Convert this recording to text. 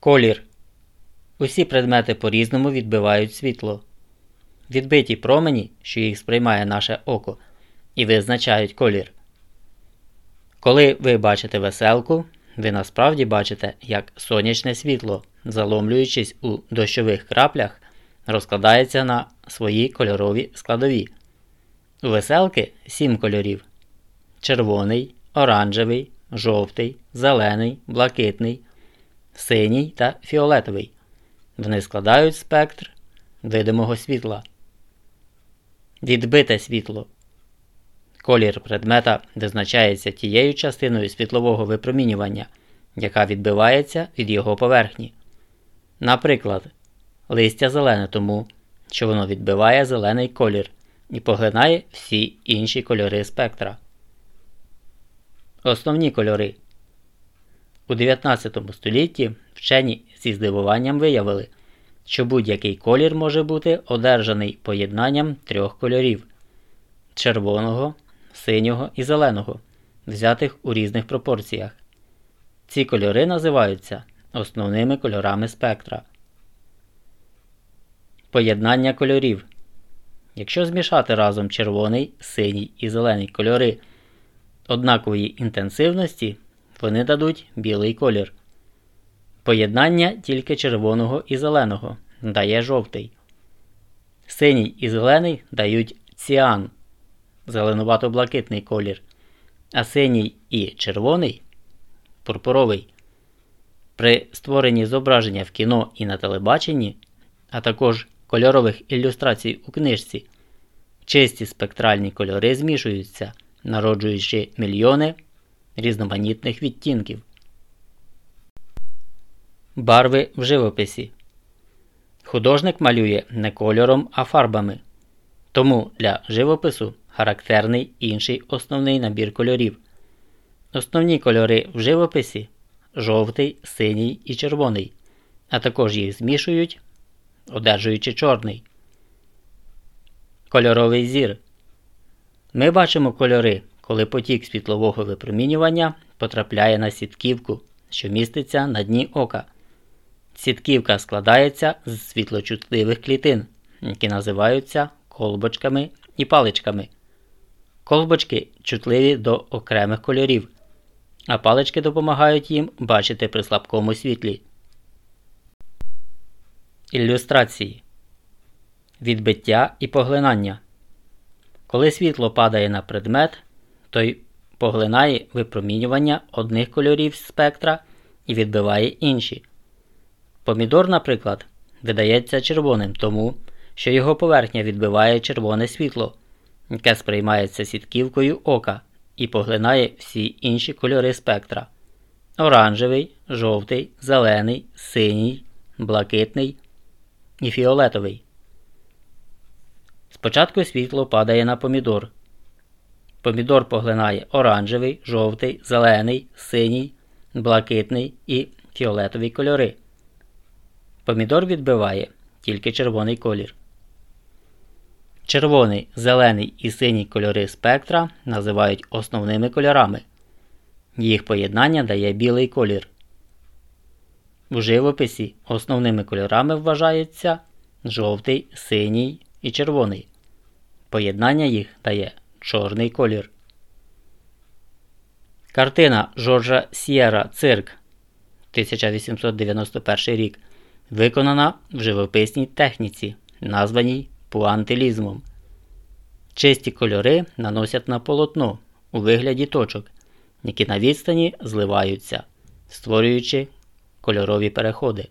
Колір. Усі предмети по-різному відбивають світло. Відбиті промені, що їх сприймає наше око, і визначають колір. Коли ви бачите веселку, ви насправді бачите, як сонячне світло, заломлюючись у дощових краплях, розкладається на свої кольорові складові. У веселки сім кольорів: червоний, оранжевий, жовтий, зелений, блакитний, синій та фіолетовий. Вони складають спектр видимого світла. Відбите світло. Колір предмета визначається тією частиною світлового випромінювання, яка відбивається від його поверхні. Наприклад, листя зелене тому, що воно відбиває зелений колір і поглинає всі інші кольори спектра. Основні кольори у 19 столітті вчені зі здивуванням виявили, що будь-який колір може бути одержаний поєднанням трьох кольорів червоного, синього і зеленого, взятих у різних пропорціях. Ці кольори називаються основними кольорами спектра. Поєднання кольорів. Якщо змішати разом червоний, синій і зелений кольори однакової інтенсивності, вони дадуть білий колір. Поєднання тільки червоного і зеленого дає жовтий. Синій і зелений дають ціан зеленувато-блакитний колір, а синій і червоний пурпуровий. При створенні зображення в кіно і на телебаченні, а також кольорових ілюстрацій у книжці, чисті спектральні кольори змішуються, народжуючи мільйони різноманітних відтінків. Барви в живописі. Художник малює не кольором, а фарбами. Тому для живопису характерний інший основний набір кольорів. Основні кольори в живописі жовтий, синій і червоний, а також їх змішують, одержуючи чорний. Кольоровий зір. Ми бачимо кольори, коли потік світлового випромінювання потрапляє на сітківку, що міститься на дні ока. Сітківка складається з світлочутливих клітин, які називаються колбочками і паличками. Колбочки чутливі до окремих кольорів, а палички допомагають їм бачити при слабкому світлі. Ілюстрації Відбиття і поглинання. Коли світло падає на предмет, той поглинає випромінювання одних кольорів спектра і відбиває інші. Помідор, наприклад, видається червоним тому, що його поверхня відбиває червоне світло, яке сприймається сітківкою ока і поглинає всі інші кольори спектра: оранжевий, жовтий, зелений, синій, блакитний і фіолетовий. Спочатку світло падає на помідор. Помідор поглинає оранжевий, жовтий, зелений, синій, блакитний і фіолетовий кольори. Помідор відбиває тільки червоний колір. Червоний, зелений і синій кольори спектра називають основними кольорами. Їх поєднання дає білий колір. У живописі основними кольорами вважаються жовтий, синій і червоний. Поєднання їх дає чорний колір. Картина Жоржа Сєра Цирк 1891 рік виконана в живописній техніці, названій пуантилізмом. Чисті кольори наносять на полотно у вигляді точок, які на відстані зливаються, створюючи кольорові переходи.